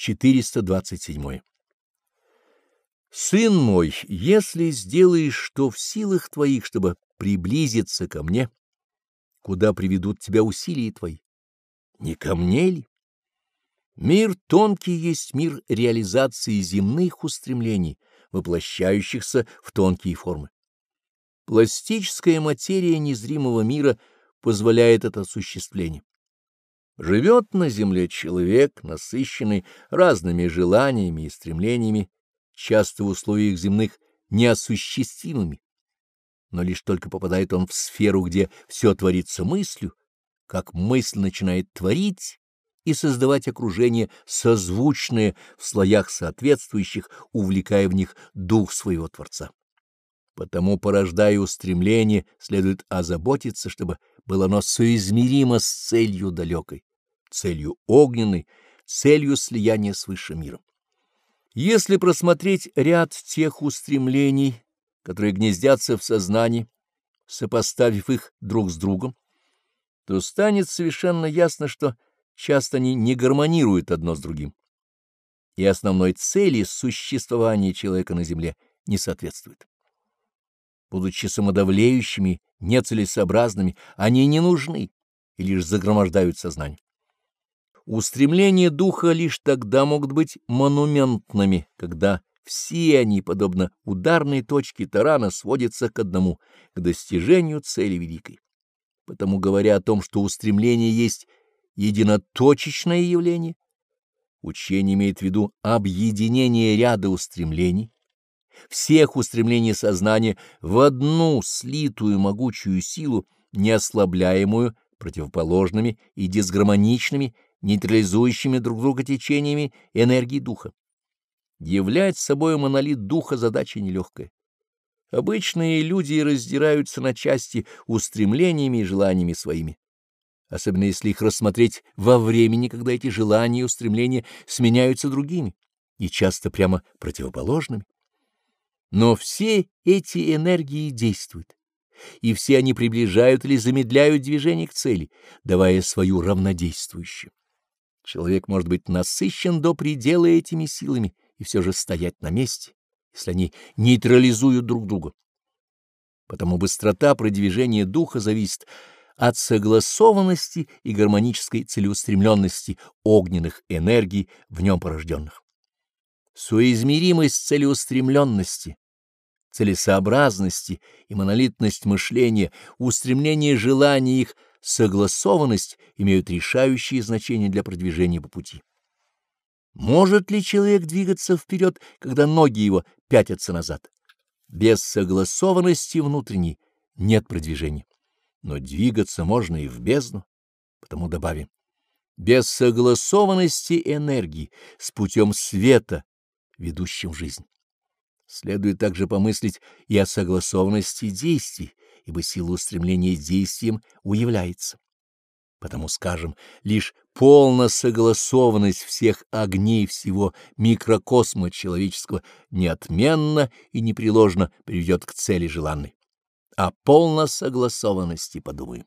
427. Сын мой, если сделаешь что в силах твоих, чтобы приблизиться ко мне, куда приведут тебя усилия твои? Не ко мне ли? Мир тонкий есть мир реализации земных устремлений, воплощающихся в тонкие формы. Пластическая материя незримого мира позволяет это осуществление. Живет на земле человек, насыщенный разными желаниями и стремлениями, часто в условиях земных неосуществимыми. Но лишь только попадает он в сферу, где все творится мыслью, как мысль начинает творить и создавать окружение созвучное в слоях соответствующих, увлекая в них дух своего Творца. Потому, порождая устремление, следует озаботиться, чтобы было оно соизмеримо с целью далекой целью огненной, целью слияния с высшим миром. Если просмотреть ряд тех устремлений, которые гнездятся в сознании, сопоставив их друг с другом, то станет совершенно ясно, что часто они не гармонируют одно с другим, и основной цели существования человека на Земле не соответствуют. Будучи самодавлеющими, нецелесообразными, они не нужны и лишь загромождают сознание. Устремления духа лишь тогда могут быть монументными, когда все они, подобно ударной точке тарана, сводятся к одному — к достижению цели великой. Потому, говоря о том, что устремление есть единоточечное явление, учение имеет в виду объединение ряда устремлений, всех устремлений сознания в одну слитую могучую силу, не ослабляемую противоположными и дисгармоничными нейтрализующими друг друга течениями энергии духа. Являть собой монолит духа задача нелегкая. Обычные люди раздираются на части устремлениями и желаниями своими, особенно если их рассмотреть во времени, когда эти желания и устремления сменяются другими, и часто прямо противоположными. Но все эти энергии действуют, и все они приближают или замедляют движение к цели, давая свою равнодействующую. Человек может быть насыщен до предела этими силами и все же стоять на месте, если они нейтрализуют друг друга. Потому быстрота продвижения духа зависит от согласованности и гармонической целеустремленности огненных энергий в нем порожденных. Соизмеримость целеустремленности, целесообразности и монолитность мышления, устремление желаний их — согласованность имеют решающее значение для продвижения по пути. Может ли человек двигаться вперед, когда ноги его пятятся назад? Без согласованности внутренней нет продвижения. Но двигаться можно и в бездну, потому добавим. Без согласованности энергии с путем света, ведущим в жизнь. Следует также помыслить и о согласованности действий, ибо сила устремления действием уявляется. Потому, скажем, лишь полная согласованность всех огней всего микрокосма человеческого неотменно и непреложно приведет к цели желанной. О полной согласованности подумаем.